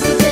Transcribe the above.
más.